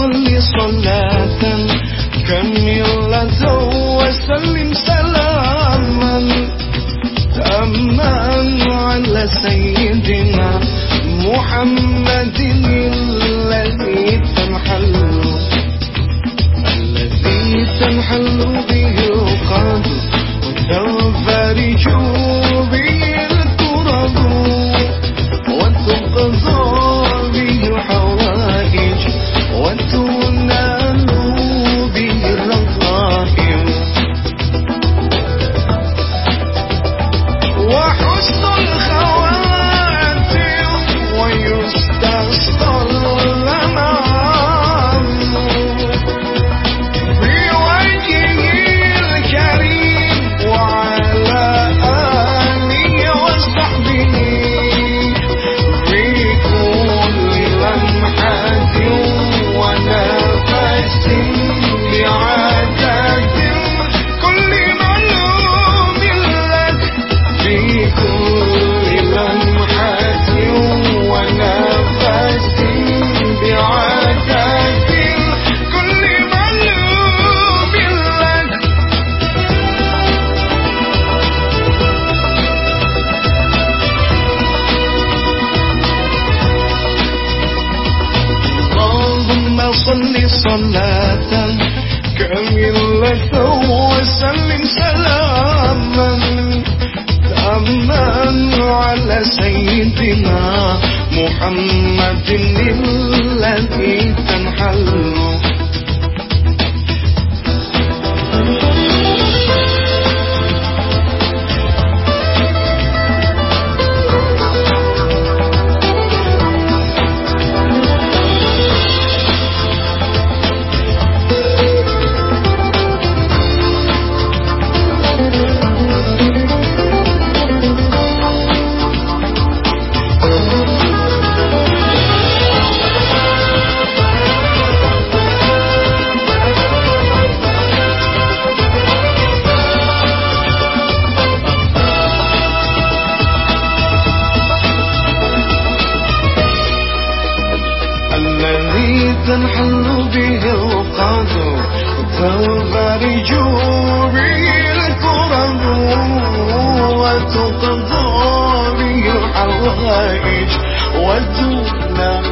صلي صلاة. كاملة وسلم سلاما. تاما على سيدنا محمد الذي تنحل. الذي تنحل صلاة كاملة وسلم سلاما. تاما على سيدنا محمد الذي تنحل تنحل به القدر وتنفرج به الكرب وتقضى به الحوائج وتنال